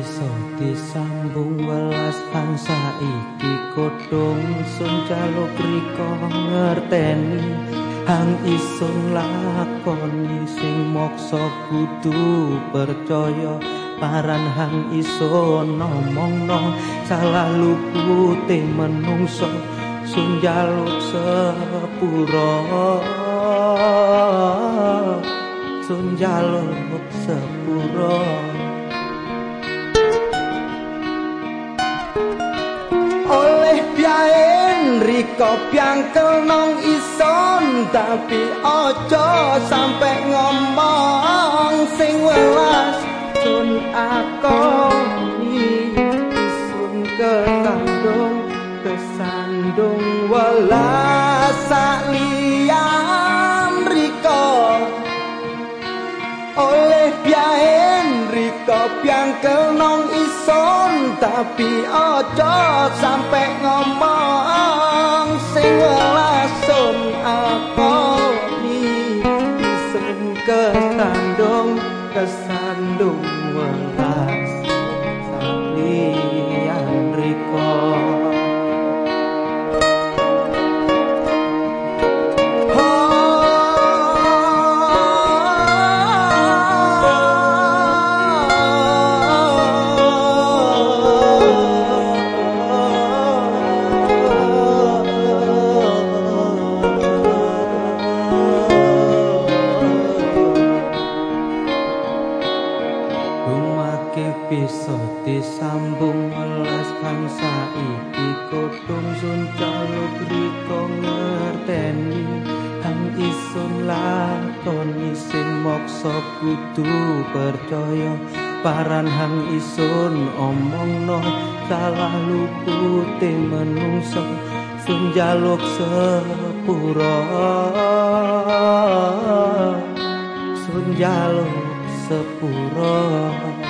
bisa disambung welas bangsa iki kodong sun jaluk riko ngerteni hang isun lakoni. Sing moksa kudu percaya paran hang isun ngomongno salah lupute menungso sun jaluk sepuro. Sun jaluk sepuro Riko piangkel nong ison tapi ojo sampai ngomong sing welas. Sun akoni sun kesandung kesandung welas liam tapi ojo sampai ngomong sing lasun apa ni sing kesandung kesandung welas disambung welas bangsa iki kodong sun caluk riko ngerteni hang isun lakoni sing moksa kudu percaya. Paran hang isun omong no salah lupute menungso sun jaluk sepuro. Sun jaluk sepuro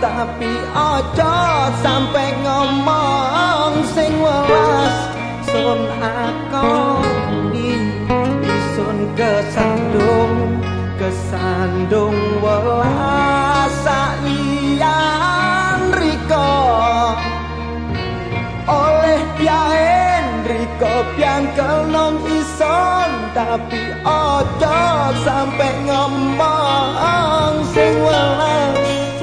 tapi aja sampai ngomong sing welas sun akoni isun kesandung kesandung welas. Salian riko oleh piaen riko piangkel nong ison. Tapi aja sampai ngomong sing welas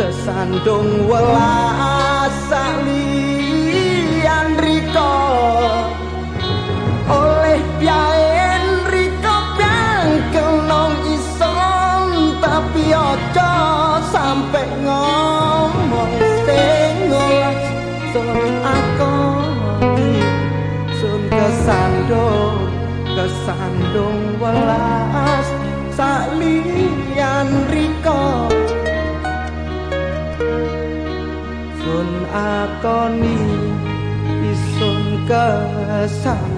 kesandung welas salian riko oleh piaen riko bangkel nong ison tapi ojo sampai ngomong sengolas sun akoni sun kesandung kesandung welas salian lakoni isun kesandung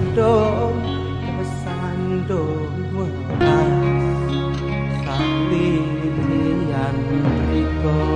kesandung wetan sakti niyan rikon